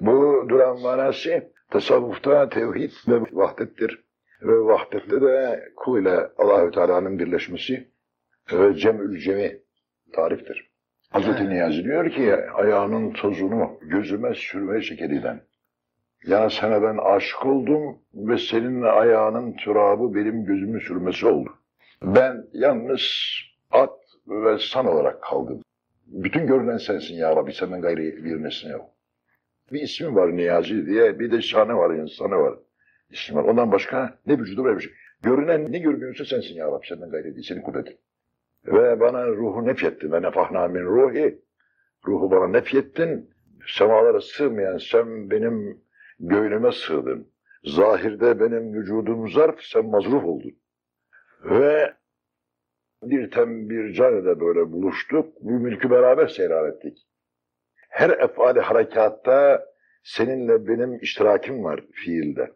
Bu duran manası tasavvufta tevhid ve vahdettir. Ve vahdette de kul ile Allahü Teala'nın birleşmesi ve cemül cemi tariftir. Hazreti Niyazi diyor ki ayağının tozunu gözüme sürmeye şekeriden. Yani sana ben aşık oldum ve senin ayağının türabı benim gözümü sürmesi oldu. Ben yalnız at ve san olarak kaldım. Bütün görünen sensin ya Rabbi, senden gayri bir nesne yok. Bir ismi var Niyazi diye, bir de şanı var, insanı var. İsmi var. Ondan başka ne vücudu var bir şey. Görünen ne görünüyorsa sensin ya Rabbi, senden gayri değil, senin kudretin. Ve bana ruhu nefyetti. Ve nefahna min ruhi. Ruhu bana nefyettin. Semalara sığmayan sen benim göğnüme sığdın. Zahirde benim vücudum zarf, sen mazruf oldun. Ve bir tem bir canede böyle buluştuk. Bu mülkü beraber seyran ettik. Her efali harekatta seninle benim iştirakim var fiilde.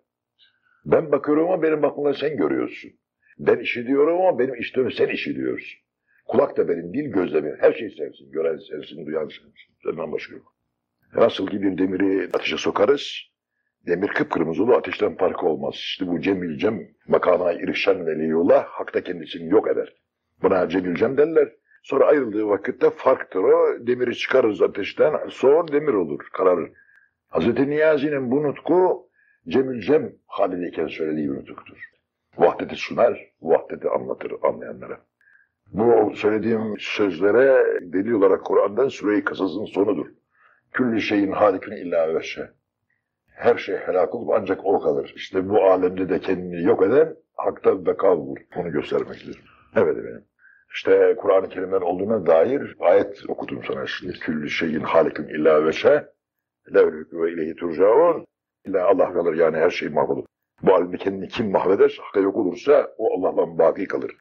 Ben bakıyorum ama benim bakmamla sen görüyorsun. Ben işitiyorum ama benim işitiyorum sen işitiyorsun. Kulak da benim, dil göz benim. Her şey sensin. Gören sensin, duyan sensin. Senden başka yok. Nasıl ki bir demiri ateşe sokarız, demir kıpkırmızı olur, ateşten farkı olmaz. İşte bu cemil cem makama irşan veliyullah hakta kendisini yok eder. Buna cemil cem derler. Sonra ayrıldığı vakitte farktır o. Demiri çıkarırız ateşten, soğur demir olur, kararır. Hazreti Niyazi'nin bu nutku cemil cem halindeyken söylediği bir nutuktur. Vahdeti sunar, vahdeti anlatır anlayanlara. Bu söylediğim sözlere delil olarak Kur'an'dan Süre-i Kasas'ın sonudur. Küllü şeyin halikün illa veşe. Her şey helak olup ancak o kalır. İşte bu alemde de kendini yok eden hakta beka olur. Bunu göstermektedir. Evet efendim. İşte Kur'an-ı Kerimler olduğuna dair ayet okudum sana şimdi. Küllü şeyin halikün illa veşe. Levlükü ve ileyhi turcaun. İlla Allah kalır yani her şey mahvolur. Bu alemde kendini kim mahveder, hakka yok olursa o Allah'tan baki kalır.